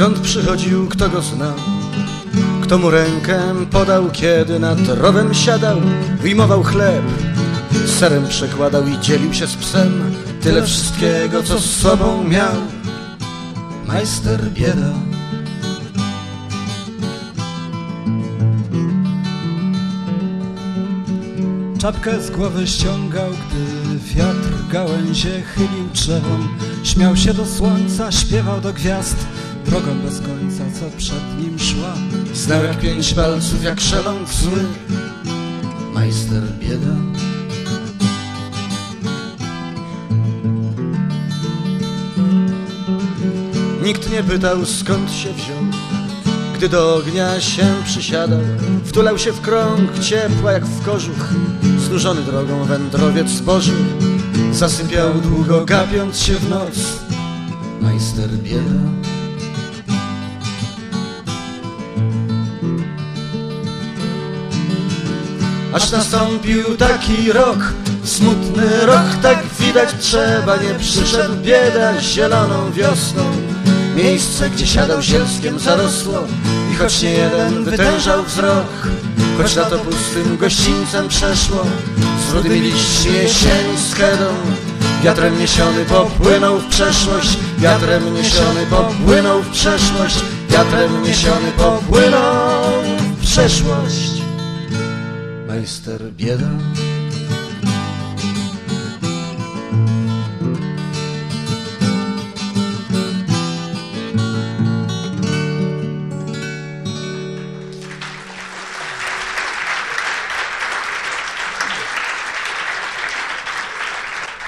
Skąd przychodził, kto go znał? Kto mu rękę podał, kiedy nad rowem siadał? Wyjmował chleb, serem przekładał i dzielił się z psem. Tyle wszystkiego, co z sobą miał. Majster bieda. Czapkę z głowy ściągał, gdy wiatr gałęzie chylił drzewom. Śmiał się do słońca, śpiewał do gwiazd, drogą bez końca, co przed nim szła. Znał jak pięć palców, jak szeląg zły. Majster bieda. Nikt nie pytał skąd się wziął Gdy do ognia się przysiadał Wtulał się w krąg ciepła jak w kożuch Znużony drogą wędrowiec zbożył Zasypiał długo gapiąc się w noc Majster bieda Aż nastąpił taki rok Smutny rok, tak widać trzeba Nie przyszedł bieda zieloną wiosną. Miejsce, gdzie siadał zielskiem zarosło I choć nie jeden wytężał wzrok Choć na to pustym gościńcem przeszło Z rudymi liśćmi jesieni Wiatrem niesiony popłynął w przeszłość Wiatrem niesiony popłynął w przeszłość Wiatrem niesiony popłynął w przeszłość Majster bieda